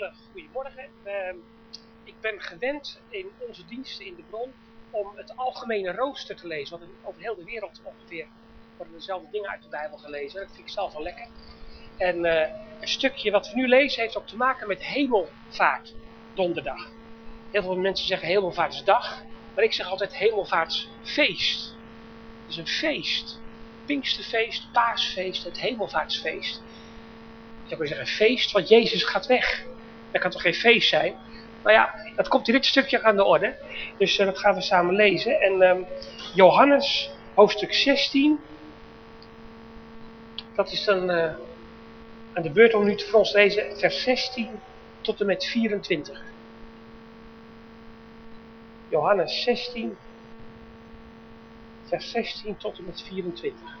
hele goede morgen. Ehm, ik ben gewend in onze diensten in de bron om het algemene rooster te lezen. Want over heel de wereld ongeveer worden dezelfde dingen uit de Bijbel gelezen. Dat vind ik zelf wel lekker. En eh, een stukje wat we nu lezen heeft ook te maken met hemelvaart, donderdag. Heel veel mensen zeggen hemelvaartsdag, maar ik zeg altijd hemelvaartsfeest. Het is een feest. Pinksterfeest, paasfeest, het hemelvaartsfeest zou kunnen zeggen feest, want Jezus gaat weg. Dat kan toch geen feest zijn? Nou ja, dat komt in dit stukje aan de orde. Dus uh, dat gaan we samen lezen. En um, Johannes, hoofdstuk 16. Dat is dan uh, aan de beurt om nu te voor ons lezen, vers 16 tot en met 24. Johannes 16, vers 16 tot en met 24.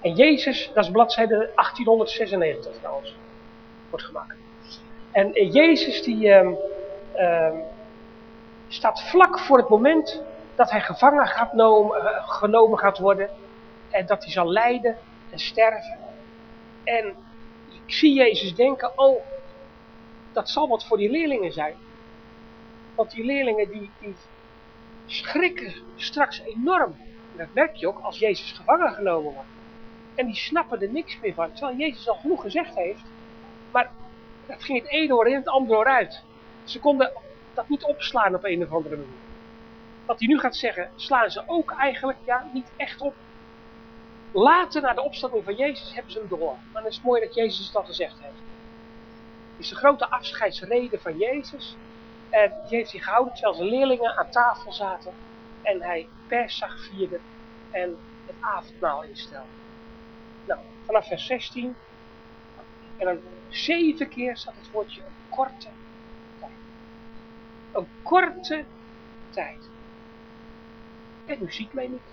En Jezus, dat is bladzijde 1896 trouwens, wordt gemaakt. En Jezus die um, um, staat vlak voor het moment dat hij gevangen gaat uh, genomen gaat worden. En dat hij zal lijden en sterven. En ik zie Jezus denken, oh, dat zal wat voor die leerlingen zijn. Want die leerlingen die, die schrikken straks enorm. En dat merk je ook als Jezus gevangen genomen wordt. En die snappen er niks meer van. Terwijl Jezus al genoeg gezegd heeft. Maar dat ging het ene oor in het andere oor uit. Ze konden dat niet opslaan op een of andere manier. Wat hij nu gaat zeggen, slaan ze ook eigenlijk ja, niet echt op. Later, na de opstanding van Jezus, hebben ze hem door. Maar het is mooi dat Jezus al gezegd heeft. Het is de grote afscheidsrede van Jezus. En die heeft hij gehouden terwijl zijn leerlingen aan tafel zaten. En hij Persach vierde en het avondmaal instelde. Nou, vanaf vers 16. En dan zeven keer staat het woordje een korte tijd. Een korte tijd. En u ziet mij niet.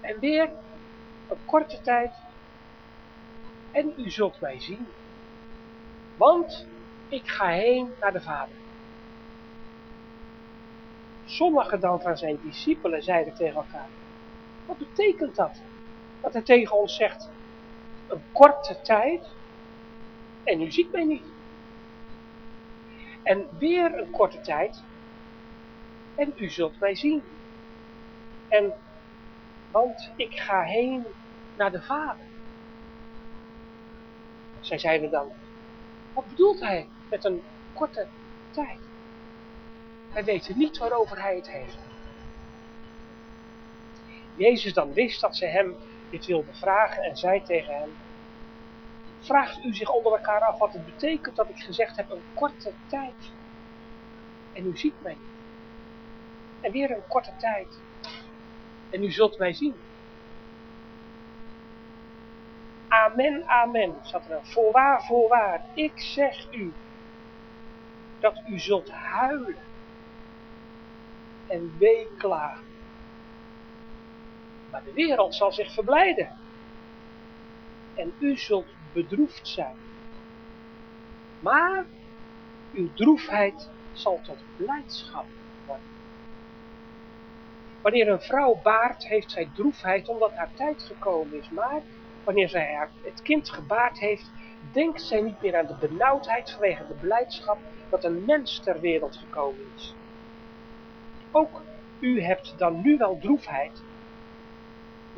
En weer een korte tijd. En u zult mij zien. Want ik ga heen naar de Vader. Sommigen dan van zijn discipelen zeiden tegen elkaar. Wat betekent dat? dat hij tegen ons zegt, een korte tijd en u ziet mij niet. En weer een korte tijd en u zult mij zien. En, want ik ga heen naar de Vader. Zij zeiden dan, wat bedoelt hij met een korte tijd? Hij weet niet waarover hij het heeft. Jezus dan wist dat ze hem dit wilde vragen en zei tegen hem, vraagt u zich onder elkaar af wat het betekent dat ik gezegd heb een korte tijd. En u ziet mij. En weer een korte tijd. En u zult mij zien. Amen, amen, zat er. Voorwaar, voorwaar, ik zeg u dat u zult huilen en weeklagen. Maar de wereld zal zich verblijden. En u zult bedroefd zijn. Maar uw droefheid zal tot blijdschap worden. Wanneer een vrouw baart, heeft zij droefheid omdat haar tijd gekomen is. Maar wanneer zij het kind gebaard heeft, denkt zij niet meer aan de benauwdheid vanwege de blijdschap dat een mens ter wereld gekomen is. Ook u hebt dan nu wel droefheid,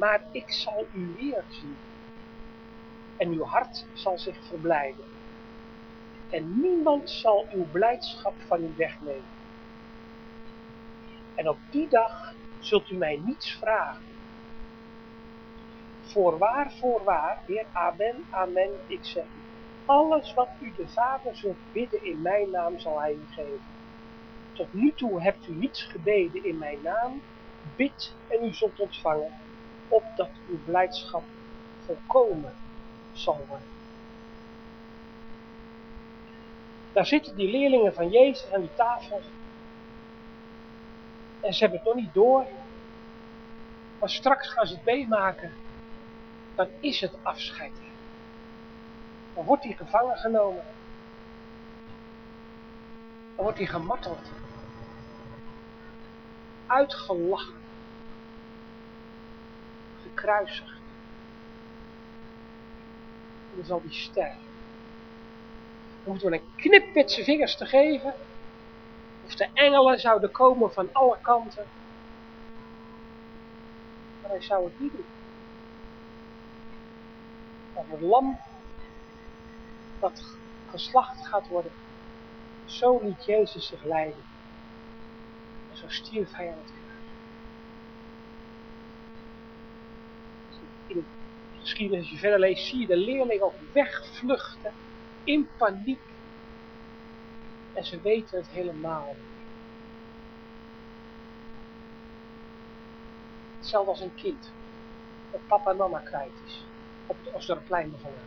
maar ik zal u weer zien. En uw hart zal zich verblijden. En niemand zal uw blijdschap van u wegnemen. En op die dag zult u mij niets vragen. Voorwaar, voorwaar, Heer, amen, amen, ik zeg u. Alles wat u de Vader zult bidden in mijn naam zal hij u geven. Tot nu toe hebt u niets gebeden in mijn naam. Bid en u zult ontvangen opdat uw blijdschap volkomen zal worden. Daar zitten die leerlingen van Jezus aan die tafel. En ze hebben het nog niet door. Maar straks gaan ze het meemaken. Dan is het afscheid. Dan wordt hij gevangen genomen. Dan wordt hij gemarteld. Uitgelachen gekruisigd. En dan zal die sterven. Dan moeten we een knip met zijn vingers te geven. Of de engelen zouden komen van alle kanten. Maar hij zou het niet doen. Als een lam dat geslacht gaat worden. Zo liet Jezus zich leiden. En zo stierf hij aan het kruis. In de geschiedenis, als je verder leest, zie je de leerlingen ook wegvluchten in paniek. En ze weten het helemaal niet. Hetzelfde als een kind. Dat papa en mama kwijt is. Op het Osdorpplein bijvoorbeeld.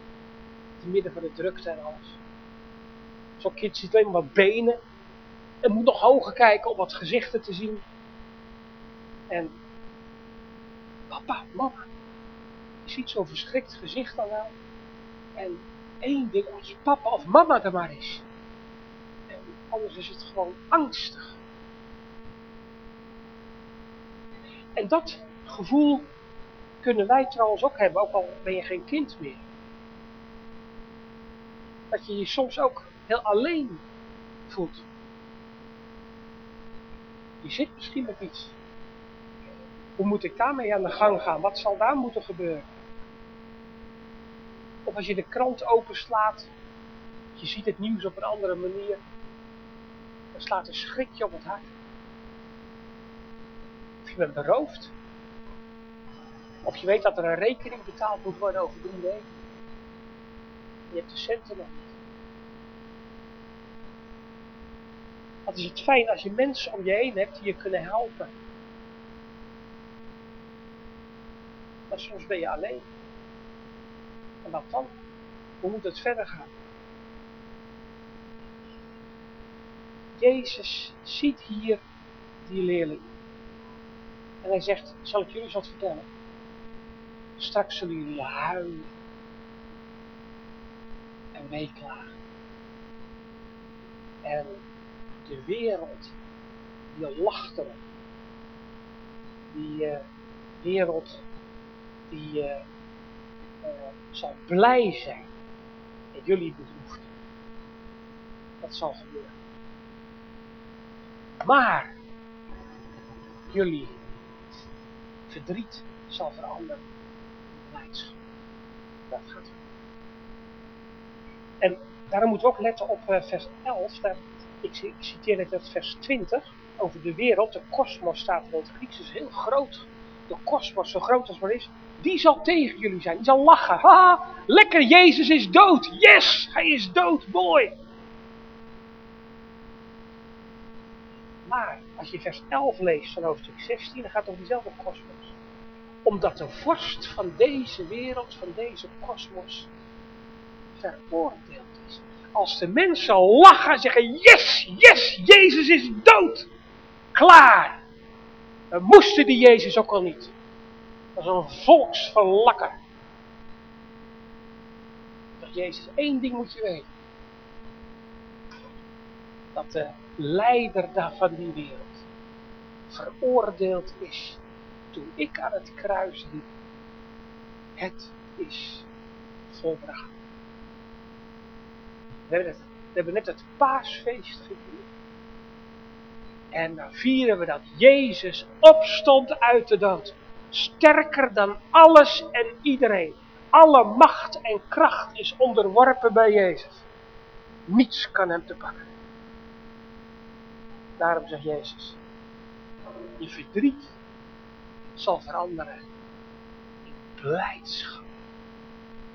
Te midden van de drukte en alles. Zo'n kind ziet alleen maar benen. En moet nog hoger kijken om wat gezichten te zien. En papa, mama. Ziet zo'n verschrikt gezicht dan wel. En één ding, als papa of mama er maar is. En anders is het gewoon angstig. En dat gevoel kunnen wij trouwens ook hebben, ook al ben je geen kind meer. Dat je je soms ook heel alleen voelt. Je zit misschien met iets. Hoe moet ik daarmee aan de gang gaan? Wat zal daar moeten gebeuren? Of als je de krant openslaat, je ziet het nieuws op een andere manier, dan slaat een schrikje op het hart. Of je bent beroofd. Of je weet dat er een rekening betaald moet worden over drie weken. Je hebt de centen nog niet. Wat is het fijn als je mensen om je heen hebt die je kunnen helpen. Maar soms ben je alleen. En wat dan? Hoe moet het verder gaan? Jezus ziet hier die leerling. En hij zegt, zal ik jullie wat vertellen? Straks zullen jullie huilen. En weeklagen. En de wereld, die lacht. Die uh, wereld, die uh, uh, zal blij zijn dat jullie bedroefd. Dat zal gebeuren. Maar jullie verdriet zal veranderen in blijdschap. Dat gaat gebeuren. En daarom moeten we ook letten op vers 11. Daar, ik, citeer net uit vers 20 over de wereld. De kosmos staat in het Grieks, dus heel groot. De kosmos, zo groot als maar is, die zal tegen jullie zijn. Die zal lachen. Haha, lekker, Jezus is dood. Yes, hij is dood, mooi. Maar als je vers 11 leest van hoofdstuk 16, dan gaat het over diezelfde kosmos. Omdat de vorst van deze wereld, van deze kosmos, veroordeeld is. Als de mensen lachen en zeggen, yes, yes, Jezus is dood. Klaar. Dan moesten die Jezus ook al niet. Dat is een volksverlakker. Zegt Jezus, één ding moet je weten. Dat de leider daar van die wereld veroordeeld is toen ik aan het kruis liep. Het is volbracht. We hebben, het, we hebben net het paasfeest gevierd. En dan vieren we dat Jezus opstond uit de dood. Sterker dan alles en iedereen. Alle macht en kracht is onderworpen bij Jezus. Niets kan hem te pakken. Daarom zegt Jezus. Je verdriet zal veranderen in blijdschap.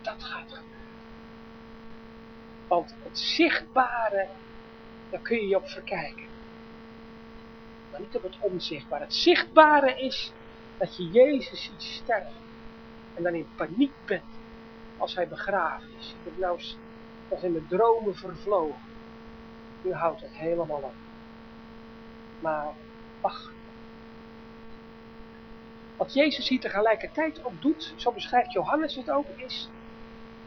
Dat gaat gebeuren. Want het zichtbare, daar kun je je op verkijken. Maar niet op het onzichtbare. Het zichtbare is dat je Jezus ziet sterven. En dan in paniek bent als hij begraven is. Ik heb nou als in mijn dromen vervlogen. Nu houdt het helemaal op. Maar wacht. Wat Jezus hier tegelijkertijd ook doet, zo beschrijft Johannes het ook, is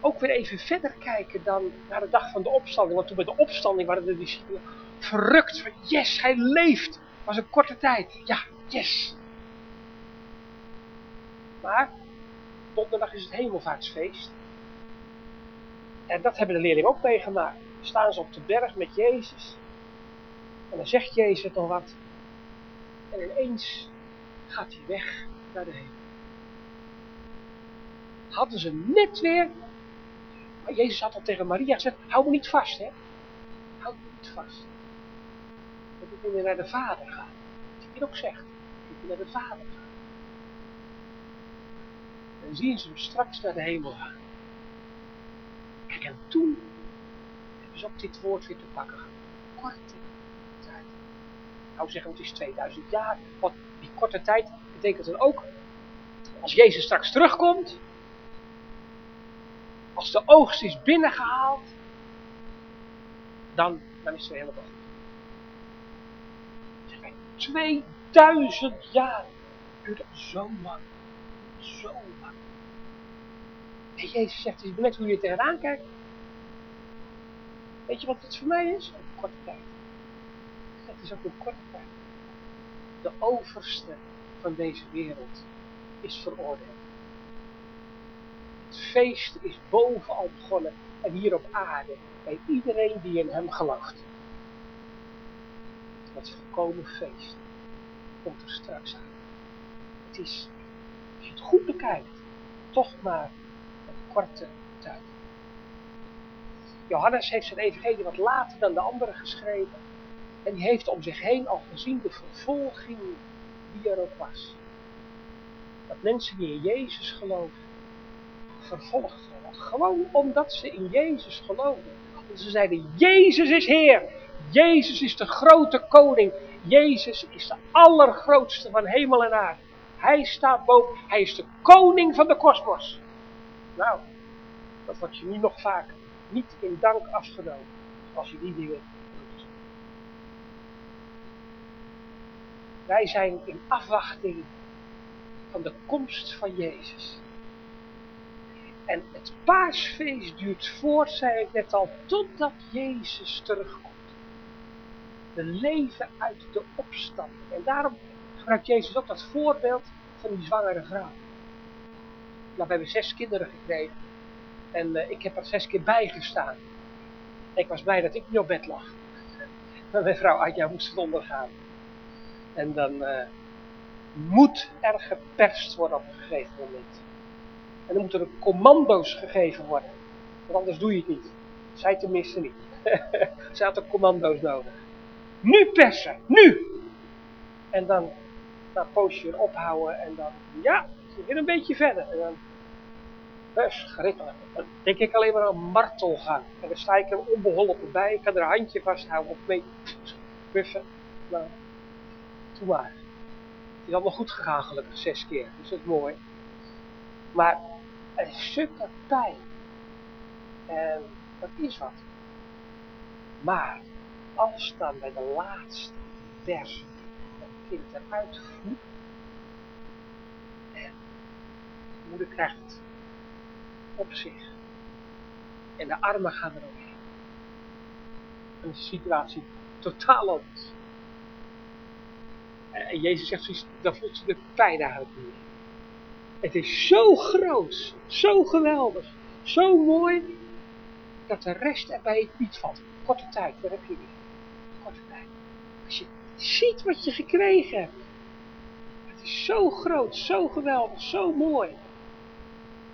ook weer even verder kijken dan naar de dag van de opstanding. Want toen bij de opstanding waren de discipelen verrukt van yes, hij leeft. was een korte tijd. Ja, yes. Maar donderdag is het hemelvaartsfeest. En dat hebben de leerlingen ook meegemaakt. staan ze op de berg met Jezus. En dan zegt Jezus nog wat. En ineens gaat hij weg naar de hemel. Hadden ze net weer. Jezus had al tegen Maria gezegd: hou me niet vast, hè? Hou me niet vast. Dat ik weer naar de Vader gaan. Wat hij ook zegt. Dat ik naar de Vader gaan. En zien ze hem straks naar de hemel gaan. Kijk, en toen hebben ze ook dit woord weer te pakken. Korte tijd. Nou zeggen, het is 2000 jaar. Want die korte tijd betekent dan ook, als Jezus straks terugkomt, als de oogst is binnengehaald, dan, dan is het weer helemaal goed. Zeg maar, 2000 jaar duurt zo lang. Zo lang. En Jezus zegt, is net hoe je tegenaan kijkt. Weet je wat het voor mij is? Een korte tijd. Het is ook een korte tijd. De overste van deze wereld is veroordeeld. Het feest is bovenal begonnen en hier op aarde bij iedereen die in hem gelooft. Het volkomen feest komt er straks aan. Het is, als je het goed bekijkt, toch maar een korte tijd. Johannes heeft zijn evangelie wat later dan de anderen geschreven. En die heeft om zich heen al gezien de vervolging die er ook was. Dat mensen die in Jezus geloven, vervolgd werden. Gewoon omdat ze in Jezus geloofden. Want ze zeiden, Jezus is Heer. Jezus is de grote koning. Jezus is de allergrootste van hemel en aarde. Hij staat boven. Hij is de koning van de kosmos. Nou, dat wordt je nu nog vaker niet in dank afgenomen. Als je die dingen doet. Wij zijn in afwachting van de komst van Jezus. En het paasfeest duurt voort, zei ik net al, totdat Jezus terugkomt. We leven uit de opstanding. En daarom gebruikt Jezus ook dat voorbeeld van die zwangere vrouw. Nou, we hebben zes kinderen gekregen. En uh, ik heb er zes keer bij gestaan. Ik was blij dat ik niet op bed lag. Maar mijn vrouw Adja moest het ondergaan. En dan uh, moet er geperst worden op een gegeven moment. En dan moeten er commando's gegeven worden. Want anders doe je het niet. Zij tenminste niet. Zij had ook commando's nodig. Nu persen, nu! En dan na een poosje ophouden en dan, ja, weer een beetje verder. En dan, verschrikkelijk. Dan denk ik alleen maar aan martelgang. En dan sta ik er onbeholpen bij. Ik kan er een handje vasthouden of mee puffen. Nou, doe maar. Het is allemaal goed gegaan gelukkig, zes keer. Dus dat is mooi. Maar er is stukken pijn. En dat is wat. Maar als dan bij de laatste vers het kind eruit. En de moeder krijgt het op zich. En de armen gaan er. En de situatie totaal anders. En Jezus zegt zoiets, dan voelt ze de pijn eigenlijk niet. Het is zo groot, zo geweldig, zo mooi, dat de rest erbij niet valt. Korte tijd, daar heb je weer. Korte tijd. Als je ziet wat je gekregen hebt. Het is zo groot, zo geweldig, zo mooi.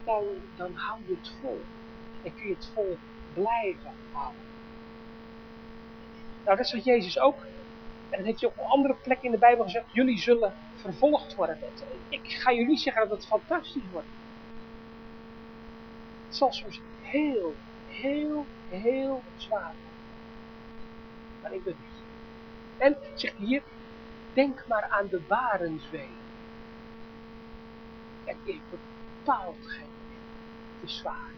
Dan, dan hou je het vol. En kun je het vol blijven houden. Nou, dat is wat Jezus ook. En dat heeft hij op andere plek in de Bijbel gezegd. Jullie zullen vervolgd worden. Ik ga jullie zeggen dat het fantastisch wordt. Het zal soms heel, heel, heel zwaar Maar ik ben. En, zegt hier, denk maar aan de barenswee. Het is bepaald geen. Is zwaar.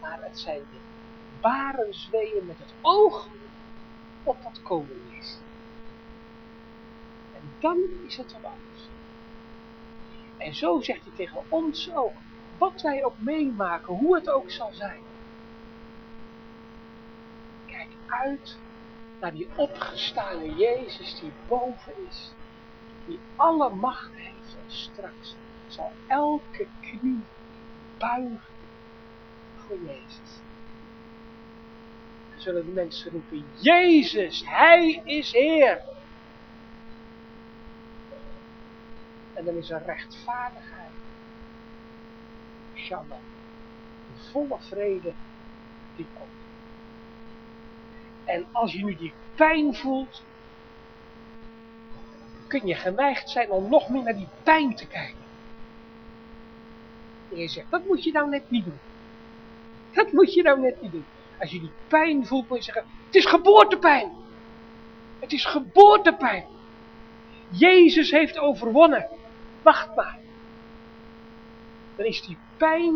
Maar het zijn de barensweeën met het oog op wat komen is. En dan is het wat anders. En zo zegt hij tegen ons ook, wat wij ook meemaken, hoe het ook zal zijn. Kijk uit naar die opgestane Jezus die boven is, die alle macht heeft en straks zal elke knie buigen voor Jezus. zullen de mensen roepen, Jezus, Hij is Heer. En dan is er rechtvaardigheid. Shalom. De volle vrede die komt. En als je nu die pijn voelt, kun je geneigd zijn om nog meer naar die pijn te kijken. En je zegt, dat moet je nou net niet doen. Dat moet je nou net niet doen. Als je die pijn voelt, moet je zeggen, het is geboortepijn. Het is geboortepijn. Jezus heeft overwonnen. Wacht maar. Dan is die pijn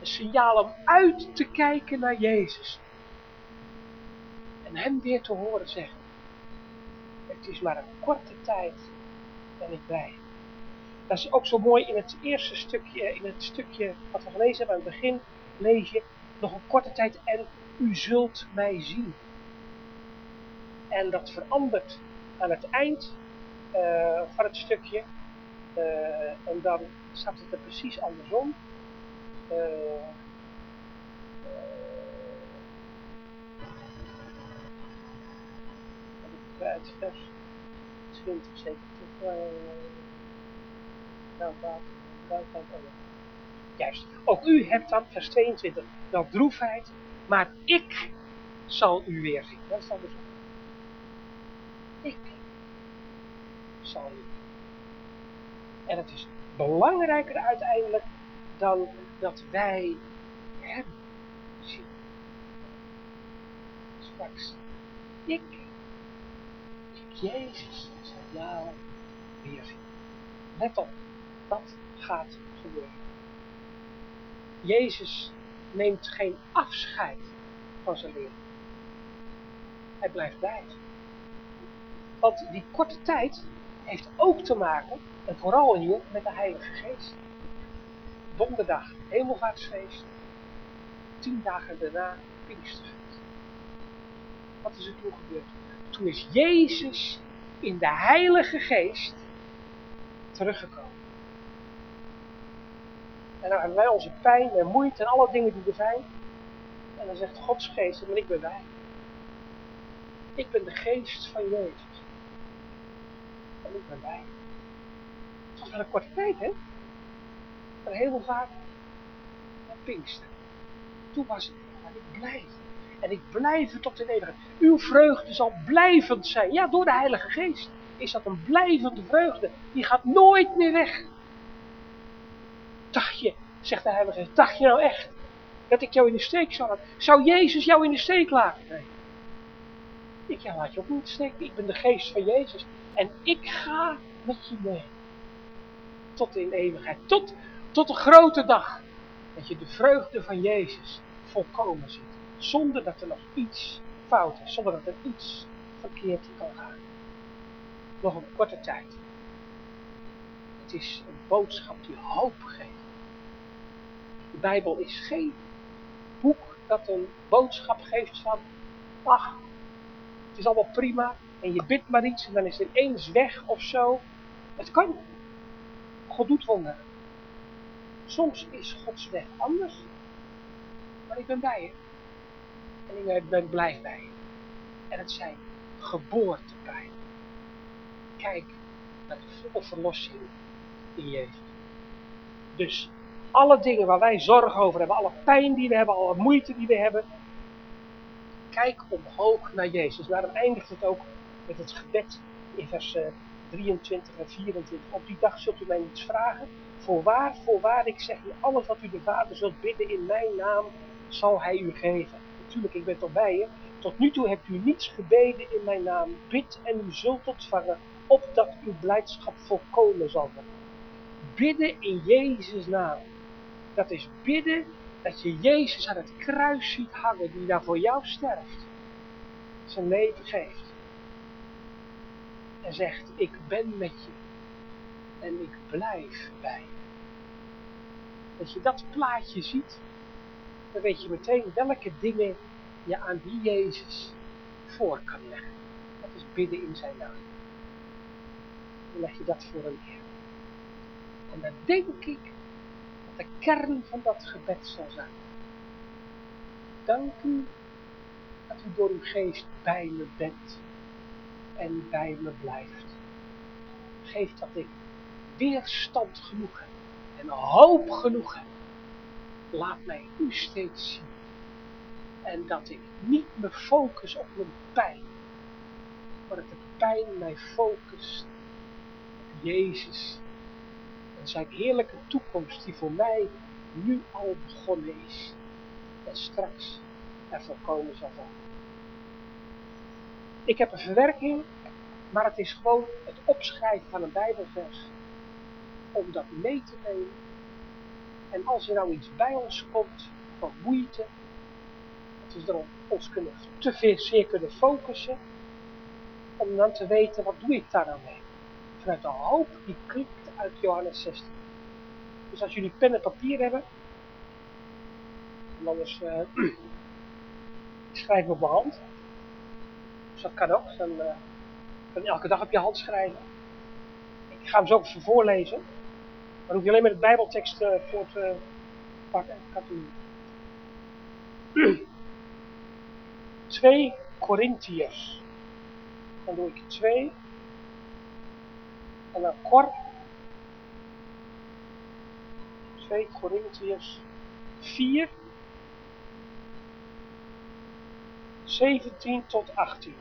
een signaal om uit te kijken naar Jezus. En hem weer te horen zeggen. Het is maar een korte tijd en ik bij. Dat is ook zo mooi in het eerste stukje, in het stukje wat we gelezen hebben aan het begin, lees je nog een korte tijd en u zult mij zien. En dat verandert aan het eind uh, van het stukje. Uh, en dan staat het er precies andersom. Uh, uit vers 20 zeker. Of, Juist. Ook u hebt dan, vers 22, wel droefheid, maar ik zal u weer zien. Dat is dan dus Ik zal u. En het is belangrijker uiteindelijk dan dat wij hem zien. Straks. Ik Jezus, zal jou weer zien. Let op, dat gaat gebeuren. Jezus neemt geen afscheid van zijn leer. Hij blijft bij. Want die korte tijd heeft ook te maken, en vooral hier, met de Heilige Geest. Donderdag, hemelvaartsfeest. Tien dagen daarna, Pinksterfeest. Wat is er toen gebeurd? Toen is Jezus in de Heilige Geest teruggekomen. En dan hebben wij onze pijn en moeite en alle dingen die er zijn. En dan zegt Gods geest, maar ik ben wij. Ik ben de geest van Jezus. En ik ben wij. Het was wel een korte tijd, hè? Maar heel vaak naar Pinkster. Toen was het, maar ik blijf. En ik blijf tot de eeuwigheid. Uw vreugde zal blijvend zijn. Ja, door de Heilige Geest is dat een blijvende vreugde. Die gaat nooit meer weg. Dacht je, zegt de Heilige Geest, dacht je nou echt dat ik jou in de steek zou laten? Zou Jezus jou in de steek laten? Nee. Ik ja, laat je ook niet in steek. Ik ben de geest van Jezus. En ik ga met je mee. Tot in eeuwigheid. Tot, tot de grote dag. Dat je de vreugde van Jezus volkomen ziet. Zonder dat er nog iets fout is. Zonder dat er iets verkeerd kan gaan. Nog een korte tijd. Het is een boodschap die hoop geeft. De Bijbel is geen boek dat een boodschap geeft van, ach, het is allemaal prima en je bidt maar iets en dan is het ineens weg of zo. Het kan. God doet wonderen. Soms is Gods weg anders, maar ik ben bij je. En ik ben blij bij. En het zijn geboortepijn. Kijk naar de verlossing in Jezus. Dus alle dingen waar wij zorgen over hebben, alle pijn die we hebben, alle moeite die we hebben. Kijk omhoog naar Jezus. Daarom eindigt het ook met het gebed in vers 23 eh, en 24. Op die dag zult u mij niets vragen. Voorwaar, voorwaar, ik zeg u, alles wat u de Vader zult bidden in mijn naam, zal hij u geven. Natuurlijk, ik ben toch bij je. Tot nu toe hebt u niets gebeden in mijn naam. Bid en u zult ontvangen, opdat uw blijdschap volkomen zal worden. Bidden in Jezus' naam. Dat is bidden dat je Jezus aan het kruis ziet hangen, die daar voor jou sterft. Zijn leven geeft. En zegt, ik ben met je. En ik blijf bij je. Als je dat plaatje ziet, dan weet je meteen welke dingen je aan die Jezus voor kan leggen. Dat is bidden in zijn naam. Dan leg je dat voor hem neer. En dan denk ik dat de kern van dat gebed zal zijn. Dank u dat u door uw geest bij me bent en bij me blijft. Geef dat ik weerstand genoeg heb en hoop genoeg heb. Laat mij u steeds zien. En dat ik niet me focus op mijn pijn, maar dat de pijn mij focust op Jezus en zijn heerlijke toekomst die voor mij nu al begonnen is en straks er volkomen zal zijn. Ik heb een verwerking, maar het is gewoon het opschrijven van een bijbelvers om dat mee te nemen. En als er nou iets bij ons komt van moeite, dat we dan ons kunnen te veel zeer kunnen focussen, om dan te weten, wat doe ik daar nou mee? Vanuit de hoop die klinkt uit Johannes 16. Dus als jullie pen en papier hebben, en anders uh, schrijf op mijn hand. Dus dat kan ook, dan uh, kan elke dag op je hand schrijven. Ik ga hem zo even voorlezen. Dan hoef je alleen met de bijbeltekst uh, voor te pakken. Dat doen. 2 Corinthiërs. Dan doe ik 2. En dan Cor. 2 Corinthiërs 4. 17 tot 18.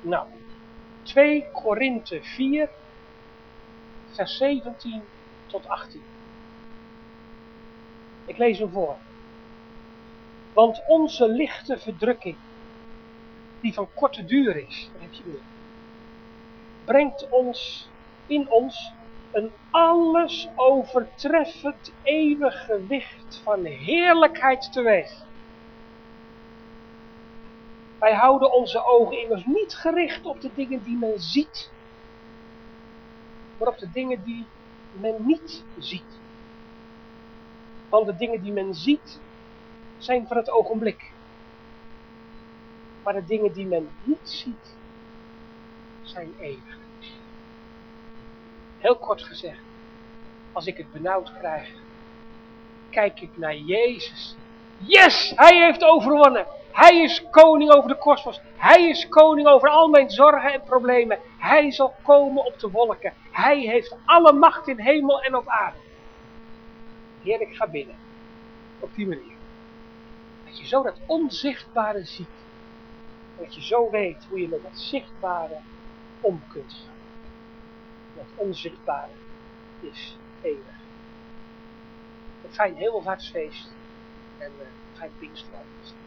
Nou, 2 Korinthe 4, vers 17 tot 18. Ik lees hem voor. Want onze lichte verdrukking, die van korte duur is, heb je brengt ons in ons een alles overtreffend eeuwig gewicht van heerlijkheid teweeg. Wij houden onze ogen immers niet gericht op de dingen die men ziet, maar op de dingen die men niet ziet. Want de dingen die men ziet zijn van het ogenblik. Maar de dingen die men niet ziet zijn eeuwig. Heel kort gezegd, als ik het benauwd krijg, kijk ik naar Jezus. Yes, hij heeft overwonnen. Hij is koning over de kosmos. Hij is koning over al mijn zorgen en problemen. Hij zal komen op de wolken. Hij heeft alle macht in hemel en op aarde. Heer, ik ga binnen. Op die manier. Dat je zo dat onzichtbare ziet. Dat je zo weet hoe je met dat zichtbare om kunt gaan. Dat onzichtbare is eeuwig. Een fijn hemelvaartsfeest en uh, fijn Pinksteravond.